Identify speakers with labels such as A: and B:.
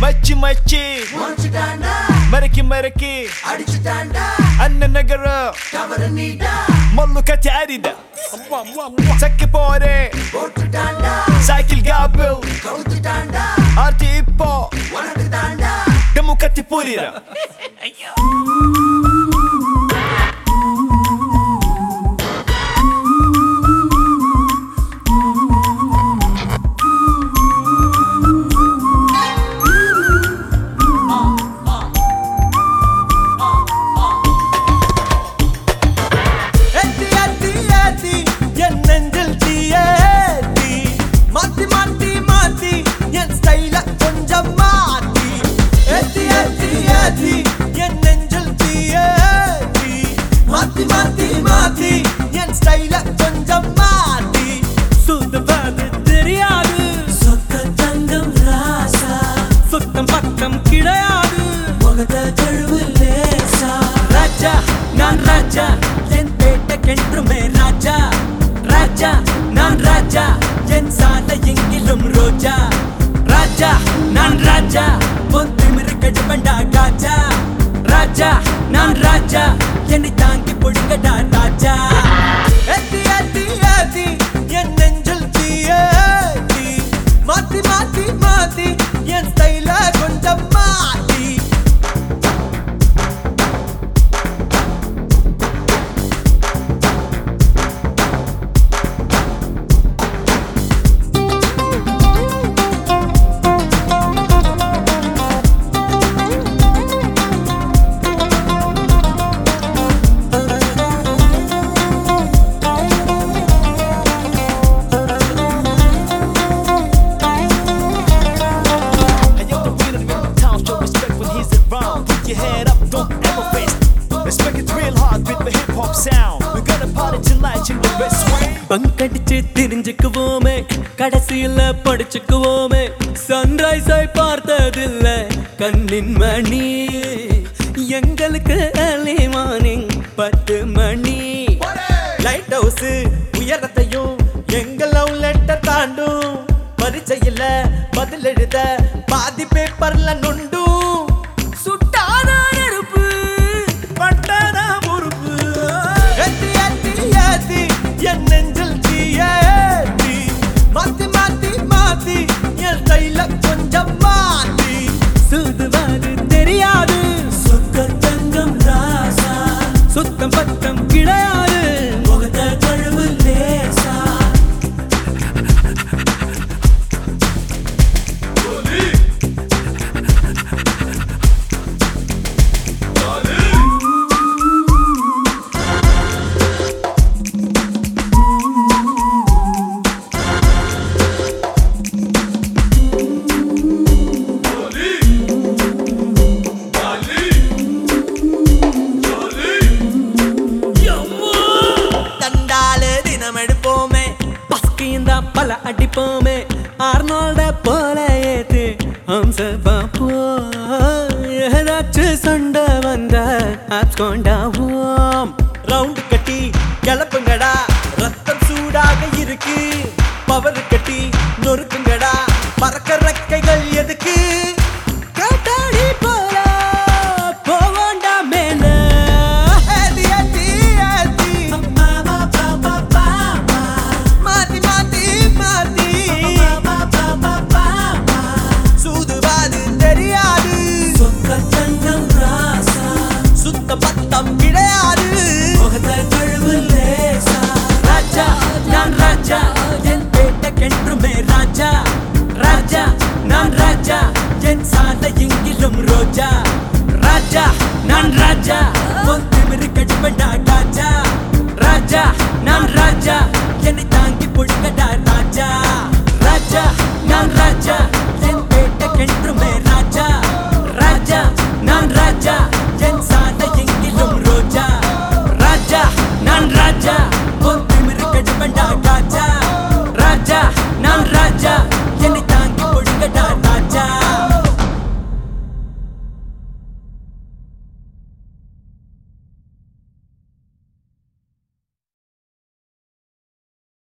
A: மச்சி மச்சி. மறக்கி மறக்கி. அண்ணன்
B: நகரம்
A: மல்லு கட்டி அரித. சக்கி
B: போறேன்
A: சைக்கிள் காப்பில் ஆர்டி இப்போ. டெமு கத்தி
C: புரியா என்னை தாங்கி
A: பொழுங்கடா
C: பங்கடிச்சு தெரிஞ்சுக்குவோமே கடைசியில படிச்சுக்குவோமே. சன்ரைஸாய் பார்த்ததில்ல கண்ணின் மணி. எங்களுக்கு அலி மார்னிங் பத்து மணி. லைட் ஹவுஸ் உயரத்தையும் எங்கள் லவ் லெட்டர் தாண்டும். பரீட்சையில் பதில் எழுத பாதி பேப்பர்ல நொண்டும் அடிப்போமே ஆர்னோல்ட போல ஏத்து ஹம்சபா போ. ஏதாச்சும் சொண்ட வந்த ஆப்ஸ்கொண்டாவோம் ரவுண்டு கட்டி கிளப்புங்கடா ரத்தம் சூடாக இருக்கு. பவர் கட்டி நொறுக்குங்கடா பறக்க ராஜா நான் ராஜா. திமிரு கடுமடா ராஜா ராஜா நான் ராஜா. என்னை தாங்கி பொழுங்கடா